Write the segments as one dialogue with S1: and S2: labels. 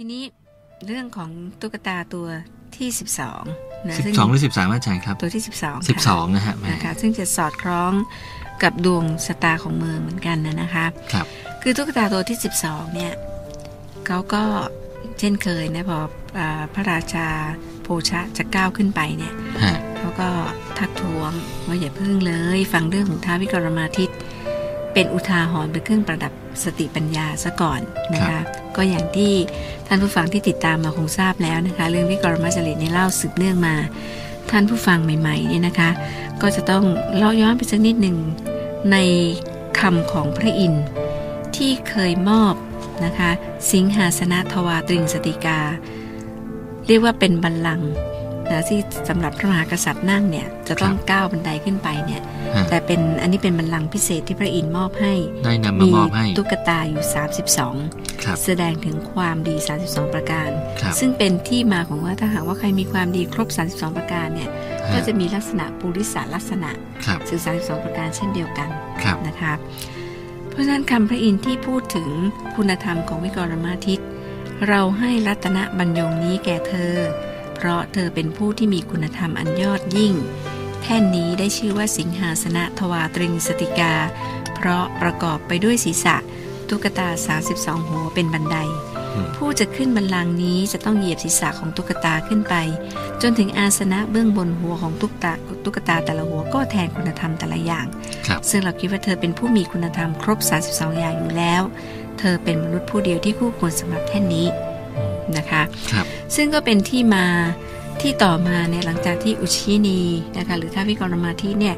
S1: ทีนี้เรื่องของตุ๊กตาตัวที่12นะ
S2: สิบ
S1: ซึ่ง
S2: สองหรือสิบสามอาจารย์ครับ
S1: ตัวที่12
S2: สิบสองนะฮะแหม่
S1: นะคะซึ่งจะสอดคล้องกับดวงชะตาของเมืองเหมือนกันนะนะคะ
S2: ครับ
S1: คือตุ๊กตาตัวที่12เนี่ยเขาก็เช่นเคยนะพออาพระราชาโพชะจะก้าวขึ้นไปเนี่ย
S2: ฮะ
S1: เขาก็ทักท้วงว่าอย่าพึ่งเลย ฟังเรื่องของท้าววิกรมาทิตเป็นอุทาหรณ์เป็นเครื่องประดับสติปัญญาซะก่อนนะคะ ก็อย่างที่ท่านผู้ฟังที่ติดตามมาคงทราบแล้วนะคะ เรื่องวิกรมาจริตเนี่ยเล่าสืบเนื่องมา ท่านผู้ฟังใหม่ๆเนี่ยนะคะ ก็จะต้องเล่าย้อนไปสักนิดหนึ่งในคำของพระอินทร์ที่เคยมอบนะคะ สิงหาสนะทวาตริงสติกา เรียกว่าเป็นบัลลังก์ ที่สำหรับพระมหากษัตริย์นั่งเนี่ยจะต้องก้าวบันไดขึ้นไปเนี่ย
S2: ฮะ
S1: แต่เป็นอันนี้เป็นบัลลังก์พิเศษที่พระอินทร์มอบให้
S2: ได้นำมามอบให้
S1: ตุ๊กตาอยู่ 32
S2: ครับ
S1: แสดงถึงความดี 32 ประการ
S2: ครับ
S1: ซึ่งเป็นที่มาของว่าถ้าหากว่าใครมีความดีครบ 32 ประการเนี่ย
S2: ฮ
S1: ก็จะมีลักษณะปุริสาลักษณะ
S2: ครับ
S1: สื่อ32ประการเช่นเดียวกัน
S2: ครับ
S1: นะคะเพราะฉะนั้นคำพระอินทร์ที่พูดถึงคุณธรรมของวิกรมาทิตเราให้รัตนบรรยงนี้แก่เธอ เพราะเธอเป็นผู้ที่มีคุณธรรมอันยอดยิ่ง แท่นนี้ได้ชื่อว่าสิงหาสนะทวาตริงสติกา เพราะประกอบไปด้วยศีรษะ ตุ๊กตา 32 หัวเป็นบันได
S2: อืม
S1: ผู้จะขึ้นบันลังก์นี้จะต้องเหยียบศีรษะของตุ๊กตาขึ้นไป จนถึงอาสนะเบื้องบนหัวของตุ๊กตาตุ๊กตาแต่ละหัวก็แทนคุณธรรมแต่ละอย่าง
S2: ครับ
S1: ซึ่งเราคิดว่าเธอเป็นผู้มีคุณธรรมครบ 32 อย่างอยู่แล้ว เธอเป็นมนุษย์ผู้เดียวที่คู่ควรสำหรับแท่นนี้
S2: อืม
S1: นะคะ
S2: ครับ
S1: ซึ่งก็เป็นที่มาที่ต่อมาเนี่ยหลังจากที่อุชินีนะคะหรือท้าววิกรมาธิเนี่ย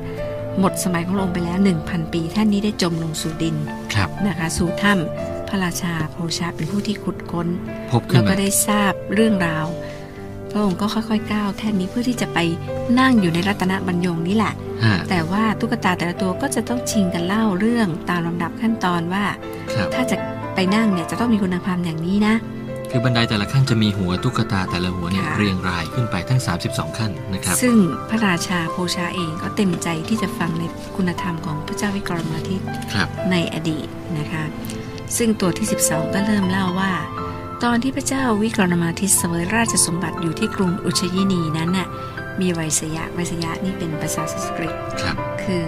S1: หมดสมัยของพระองค์ไปแล้ว 1,000 ปี ท่านนี้ได้จมลงสู่ดิน
S2: ครับ
S1: นะคะสู่ถ้ำพระราชาโพชาเป็นผู้ที่ขุดค้น
S2: พบขึ้
S1: แล้
S2: น
S1: วก็
S2: มา
S1: ได้ทราบเรื่องราว พระองค์ก็ค่อยๆก้าวแท่นนี้เพื่อที่จะไปนั่งอยู่ในรัตนบรรยงนี่แหละ
S2: ฮะ
S1: แต่ว่าตุ๊กตาแต่ละตัวก็จะต้องชิงกันเล่าเรื่องตามลำดับขั้นตอนว่า
S2: ครับ
S1: ถ้าจะไปนั่งเนี่ยจะต้องมีคุณธรรมอย่างนี้นะ
S2: คือบันไดแต่ละขั้นจะมีหัวตุ๊กตาแต่ละหัวเนี่ย
S1: ค่ะ
S2: เรียงรายขึ้นไปทั้ง 32 ขั้นนะครับ
S1: ซึ่งพระราชาโพชาเองก็เต็มใจที่จะฟังในคุณธรรมของพระเจ้าวิกรมาทิต
S2: ครับ
S1: ในอดีตนะคะ ซึ่งตัวที่ 12 ก็เริ่มเล่าว่า ตอนที่พระเจ้าวิกรมาทิตเสวยราชสมบัติอยู่ที่กรุงอุชยินีนั้นน่ะมีไวยสยะไวยสยะนี่เป็นภาษาสันสกฤต
S2: ครับ
S1: คือ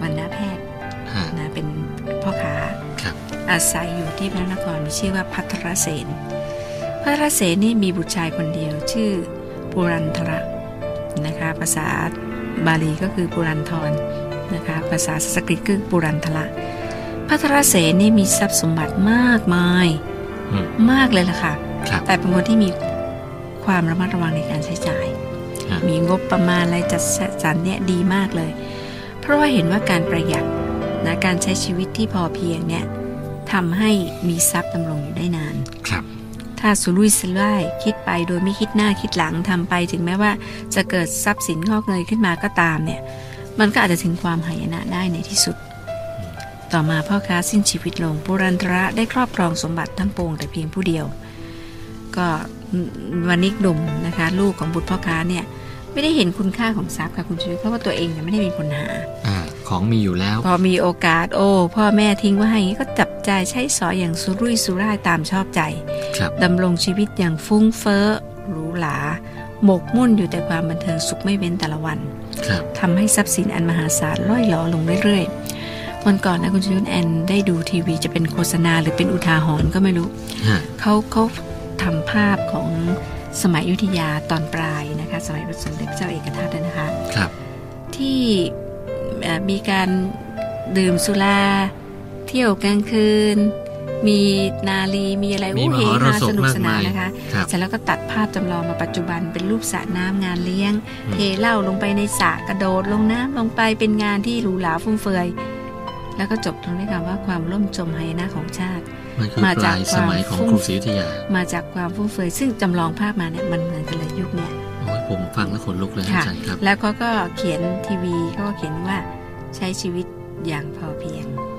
S1: วันณแพทย์
S2: ฮะ
S1: นะเป็นพ่อค้า
S2: ครับ
S1: อาศัยอยู่ที่พระนครมีชื่อว่าพัทรเสน พัทรเสนนี่มีบุตรชายคนเดียวชื่อปุรันทระนะคะภาษาบาลีก็คือปุรันทรนะคะภาษาสันสกฤตคือปุรันทระพัทรเสนนี่มีทรัพย์สมบัติมากมาย
S2: อืม
S1: มากเลยล่ะค่ะ
S2: ครับ
S1: แต่เป็นคนที่มีความระมัดระวังในการใช้จ่าย
S2: ฮะ
S1: มีงบประมาณอะไรจัดสรรเนี่ยดีมากเลย เพราะว่าเห็นว่าการประหยัดนะการใช้ชีวิตที่พอเพียงเนี่ยทำให้มีทรัพย์ดำรงอยู่ได้นาน
S2: ครับ
S1: ถ้าสุรุ่ยสุร่ายคิดไปโดยไม่คิดหน้าคิดหลังทำไปถึงแม้ว่าจะเกิดทรัพย์สินงอกเงยขึ้นมาก็ตามเนี่ย มันก็อาจจะถึงความหายนะได้ในที่สุด ต่อมาพ่อค้าสิ้นชีวิตลงปุรันตระได้ครอบครองสมบัติทั้งปวงแต่เพียงผู้เดียว ก็วันนิกหนุ่มนะคะ ลูกของบุตรพ่อค้าเนี่ยไม่ได้เห็นคุณค่าของทรัพย์ค่ะคุณชีวิตเพราะว่าตัวเองเนี่ยไม่ได้เป็นคนหา
S2: อ่าของมีอยู่แล้ว
S1: พอมีโอกาสโอ้พ่อแม่ทิ้งไว้ให้อย่างนี้ก็จับ จ่ายใช้สอยอย่างสุรุ่ยสุร่ายตามชอบใจ
S2: ครับ
S1: ดำรงชีวิตอย่างฟุ้งเฟ้อหรูหราหมกมุ่นอยู่แต่ความบันเทิงสุขไม่เว้นแต่ละวัน
S2: ครับ
S1: ทำให้ทรัพย์สินอันมหาศาลล่อยหลอลงเรื่อยๆ วันก่อนนะคุณชยุนแอนได้ดูทีวีจะเป็นโฆษณาหรือเป็นอุทาหรณ์ก็ไม่รู้
S2: ฮะ
S1: เขาเขาทำภาพของสมัยอยุธยาตอนปลายนะคะ สมัยพระสมเด็จพระเจ้าเอกทัตนะคะ
S2: ครับ
S1: ที่เอ่อมีการดื่มสุราเที่ยวกลางคืน มีนาลีมีอะไร
S2: มี
S1: อู้
S2: ม
S1: เฮ
S2: หร
S1: ฮา
S2: สพ
S1: สนุก
S2: มาก
S1: สนามา
S2: นย
S1: นะคะ
S2: ครับ
S1: เสร็จแล้วก็ตัดภาพจำลองมาปัจจุบันเป็นรูปสระน้ำงานเลี้ยง
S2: อืม
S1: เทเหล้าลงไปในสระกระโดดลงน้ำลงไปเป็นงานที่หรูหราฟุ่มเฟือย แล้วก็จบลงด้วยคำว่าความล่มจมหายนะของชาติ
S2: มันคือ
S1: มา
S2: ป
S1: จาก
S2: ลายสมัยของ
S1: ความ
S2: กรุงศรีอยุธยา
S1: มาจากความฟุ่มเฟือยซึ่งจำลองภาพมาเนี่ยมันเหมือนกันเลยยุคเนี้ย
S2: โอ้ยผมฟังแล้วขนลุกเลยอา
S1: ค่ะ
S2: จารย์ครับ
S1: แล้วเขาก็เขียนทีวีเขาก็เขียนว่าใช้ชีวิตอย่างพอเพียง
S2: ครับ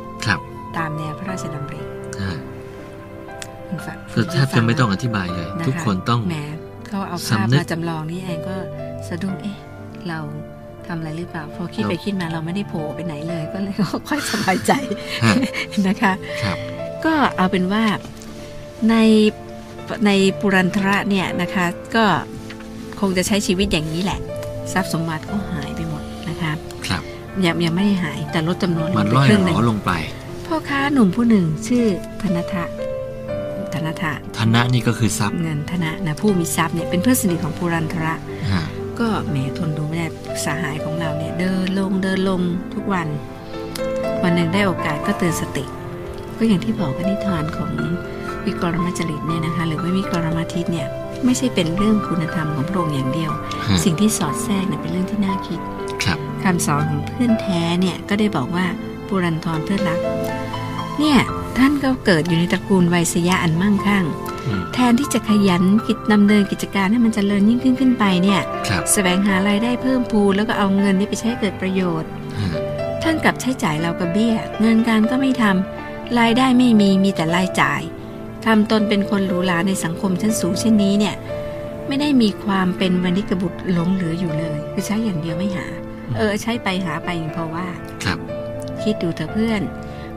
S1: ตามแนวพระราชดำริ
S2: อ่า
S1: คุณฟัง
S2: คือแทบจะไม่ต้องอธิบายเลยะะทุกคนต้อง
S1: แหมเขาเอาภาพ
S2: สำนึก
S1: มาจำลองนี่เองก็สะดุ้งเอ๊ะเราทำอะไรหรือเปล่า พอคิด
S2: เรา
S1: ไปคิดมาเราไม่ได้โผล่ไปไหนเลย ก็เลยค่อยสบายใจ
S2: ฮะ
S1: นะคะ
S2: ครับ
S1: ก็เอาเป็นว่าในในปุรันทระเนี่ยนะคะ ก็คงจะใช้ชีวิตอย่างนี้แหละ ทรัพย์สมบัติก็หายไปหมดนะคะ
S2: ครับ
S1: ยังยังไม่ได้หายแต่ลดจำนวนล
S2: มัน
S1: งไป
S2: ร่อย
S1: ครึ่ง
S2: ห
S1: ห
S2: ร
S1: นึ่ง
S2: อลงไป
S1: พ่อค้าหนุ่มผู้หนึ่งชื่อธนทะธนทะ
S2: ธนะนี่ก็คือทรัพย์
S1: เงินธนะนะผู้มีทรัพย์เนี่ยเป็นเพื่อนสนิทของปุรันทระ
S2: ฮะ
S1: ก็แหมทนดูไม่ได้สหายของเราเนี่ยเดินลงเดินลงทุกวัน วันหนึ่งได้โอกาสก็เตือนสติ ก็อย่างที่บอกกันนิทานของวิกรมจริตเนี่ยนะคะหรือว่าวิกรมทิตเนี่ยไม่ใช่เป็นเรื่องคุณธรรมของพระองค์อย่างเดียว
S2: ฮะ
S1: สิ่งที่สอดแทรกเนี่ยเป็นเรื่องที่น่าคิด
S2: ครับ
S1: คำสอนของเพื่อนแท้เนี่ยก็ได้บอกว่า ปุรันทรเพื่อนรัก เนี่ยท่านก็เกิดอยู่ในตระกูลไวยสยะอันมั่งคั่ง
S2: อืม
S1: แทนที่จะขยันกิจดำเนินกิจการให้มันเจริญยิ่งขึ้นขึ้นไปเนี่ย
S2: ครับ
S1: แสวงหารายได้เพิ่มพูนแล้วก็เอาเงินนี้ไปใช้ให้เกิดประโยชน์
S2: ฮะ
S1: ท่านกลับใช้จ่ายเรากับเบี้ย เงินการก็ไม่ทำรายได้ไม่มีมีแต่รายจ่ายทำตนเป็นคนหรูหราในสังคมชั้นสูงเช่นนี้เนี่ยไม่ได้มีความเป็นวณิกบุตรหลงเหลืออยู่เลย คือใช้อย่างเดียวไม่หา เออใช้ไปหาไปอย่างเพราะว่า
S2: ครับ
S1: คิดดูเถอะเพื่อน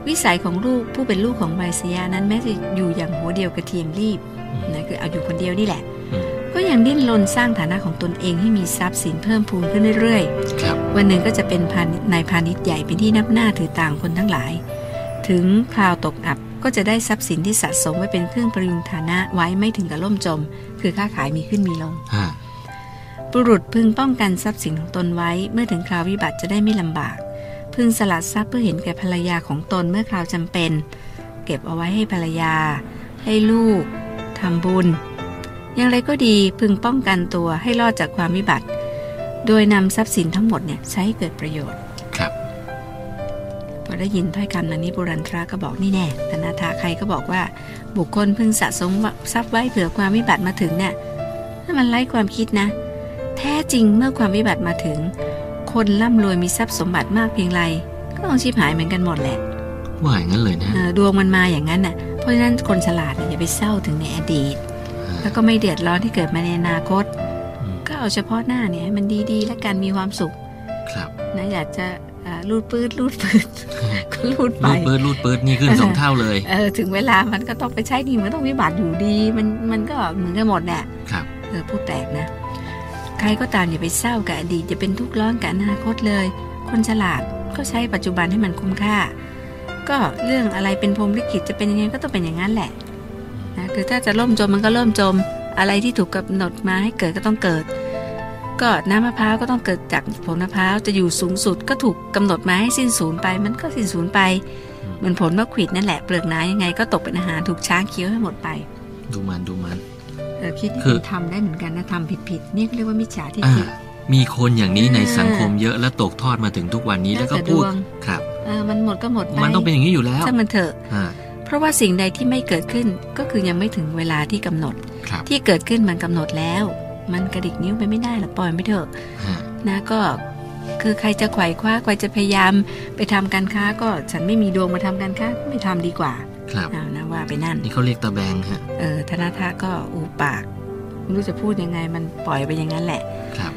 S1: วิสัยของลูกผู้เป็นลูกของไวสยานั้นแม้จะอยู่อย่างหัวเดียวกระเทียมรีบ
S2: อืม
S1: นะคือเอาอยู่คนเดียวนี่แหละ
S2: อืม
S1: ก็ยังดิ้นรนสร้างฐานะของตนเองให้มีทรัพย์สินเพิ่มพูนขึ้นเรื่อย
S2: ครับ
S1: ๆวันหนึ่งก็จะเป็นพาณิชย์นายพาณิชย์ใหญ่เป็นที่นับหน้าถือต่างคนทั้งหลาย ถึงคราวตกอับก็จะได้ทรัพย์สินที่สะสมไว้เป็นเครื่องประยุงฐานะไว้ไม่ถึงกับล่มจม คือค้าขายมีขึ้นมีลง
S2: ฮะ
S1: บุรุษพึงป้องกันทรัพย์สินของตนไว้เมื่อถึงคราววิบัติจะได้ไม่ลำบาก พึงสลัดทรัพย์เพื่อเห็นแก่ภรรยาของตนเมื่อคราวจำเป็น เก็บเอาไว้ให้ภรรยา ให้ลูกทำบุญ อย่างไรก็ดีพึงป้องกันตัวให้รอดจากความวิบัติ โดยนำทรัพย์สินทั้งหมดเนี่ยใช้ให้เกิดประโยชน์
S2: ครับ
S1: พอได้ยินถ้อยคำนั้นนี้บุรันทราก็บอกนี่แน่ธนาทาใครก็บอกว่า บุคคลพึงสะสมทรัพย์ไว้เผื่อความวิบัติมาถึงเนี่ยถ้ามันไร้ความคิดนะ แท้จริงเมื่อความวิบัติมาถึง คนร่ำรวยมีทรัพย์สมบัติมากเพียงไรก็ต้องชีพหายเหมือนกันหมดแหละ
S2: ว่าอย่างนั้นเลยนะ
S1: เออดวงมันมาอย่างนั้นน่ะ เพราะฉะนั้นคนฉลาดเนี่ยอย่าไปเศร้าถึงในอดีต
S2: ฮะ
S1: แล้วก็ไม่เดือดร้อนที่เกิดมาในอนาคต
S2: อืม
S1: ก็เอาเฉพาะหน้าเนี่ยให้มันดีๆ และกันมีความสุข
S2: ครับ
S1: นะอยากจะอ่ารูดปืดรูดปืดก็รูดไป
S2: รูดเปิดรูดเปิดนี่ขึ้นสองเท่าเลย
S1: เออถึงเวลามันก็ต้องไปใช้หนี่มันต้องวิบัติอยู่ดี มันมันก็เหมือนกันหมดแหละ
S2: ครับ
S1: เออพูดแปลกนะ ใครก็ตามอย่าไปเศร้ากับอดีตอย่าเป็นทุกข์ร้อนกับอนาคตเลย คนฉลาดก็ใช้ปัจจุบันให้มันคุ้มค่า ก็เรื่องอะไรเป็นพรหมลิขิตจะเป็นยังไงก็ต้องเป็นอย่างนั้นแหละนะคือถ้าจะล่มจมมันก็ล่มจม อะไรที่ถูกกำหนดมาให้เกิดก็ต้องเกิด ก็น้ำมะพร้าวก็ต้องเกิดจากผลมะพร้าวจะอยู่สูงสุดก็ถูกกำหนดมาให้สิ้นสูญไป มันก็สิ้นสูญไป
S2: อืม
S1: เหมือนผลมะขวิดนั่นแหละเปลือกหนายังไงก็ตกเป็นอาหารถูกช้างเคี้ยวให้หมดไป
S2: ดูมันดูมัน
S1: เออ คิดนี่
S2: คือ
S1: คุณทำได้เหมือนกันนะทำผิดผิดๆนี่เขาเรียกว่ามิจฉาทิฏ
S2: อ่า
S1: ฐิ
S2: มีคนอย่างนี้ใน
S1: อ่า
S2: สังคมเยอะและตกทอดมาถึงทุกวันนี้
S1: แล้
S2: แล้วว
S1: แต่
S2: ก็พูด
S1: ดวง
S2: ครับ
S1: เออมันหมดก็หมดไป
S2: มันต้องเป็นอย่างนี้อยู่แล้ว
S1: ถ้ามันเถอะ
S2: อ่า
S1: เพราะว่าสิ่งใดที่ไม่เกิดขึ้นก็คือยังไม่ถึงเวลาที่กำหนด
S2: ครับ
S1: ที่เกิดขึ้นมันกำหนดแล้ว มันกระดิกนิ้วไปไม่ได้หรอกปล่อยไม่เถอะ
S2: ฮะ
S1: นะก็คือใครจะไขว่คว้าใครจะพยายามไปทำการค้าก็ฉันไม่มีดวงมาทำการค้าก็ไม่ทำดีกว่า
S2: ครับ
S1: เอานะว่าไปนั่น
S2: นี่เขาเรียกตะแบงฮะ
S1: เออธนาทะก็อูปาก ไม่รู้จะพูดยังไงมันปล่อยไปอย่างนั้นแหละ
S2: ครับ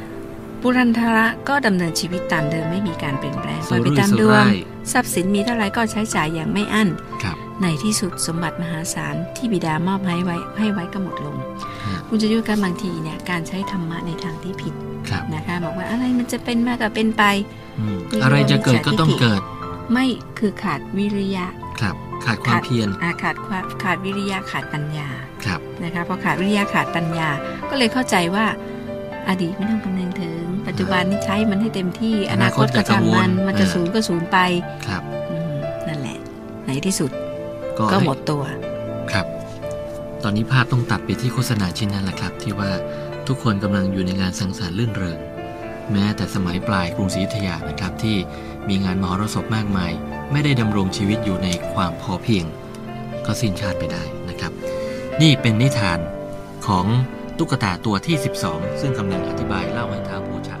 S1: ปุรันทระก็ดำเนินชีวิตตามเดิมไม่มีการเปลี่ยนแปลงป
S2: สุ
S1: ล่อยไป
S2: รุ่ย
S1: ตาม
S2: สุ
S1: ดวง
S2: ร่าย
S1: ทรัพย์สินมีเท่าไรก็ใช้จ่ายอย่างไม่อั้น
S2: ครับ
S1: ในที่สุดสมบัติมหาศาลที่บิดามอบให้ไว้ให้ไว้ก็หมดลง
S2: ฮะ
S1: คุณจะยุ่กันบางทีเนี่ยการใช้ธรรมะในทางที่ผิด
S2: ครับ
S1: นะคะบอกว่าอะไรมันจะเป็นมากกับเป็นไป
S2: อืม
S1: มี
S2: อะไรจะเกิดก็ต้องเกิด
S1: ไม่คือขาดวิริยะ
S2: ครับ ขาดความเพียร
S1: อาขาดความขาดวิริยะขาดปัญญา
S2: ครับ
S1: นะคะพอขาดวิริยะขาดปัญญา ก็เลยเข้าใจว่าอดีตไม่ต้องคำนึงถึง ปัจจุบันนี้ใช้มันให้เต็มที่อนาคตก็ช่างมันมันจะสูญก็สูญไป
S2: ครับ
S1: อืมนั่นแหละ ในที่สุด
S2: ก็
S1: ก็
S2: ให้
S1: หมดตัว
S2: ครับ ตอนนี้ภาพต้องตัดไปที่โฆษณาชิ้นนั้นแหละครับ ที่ว่าทุกคนกำลังอยู่ในงานสังสรรค์ลื่นเริงแม้แต่สมัยปลายกรุงศรีอยุธยานะครับที่มีงานมหรสพมากมาย ไม่ได้ดำรงชีวิตอยู่ในความพอเพียง ก็สิ้นชาติไปได้นะครับ นี่เป็นนิทานของตุ๊กตาตัวที่ 12 ซึ่งกำลังอธิบายเล่าให้ท้าวผู้ชา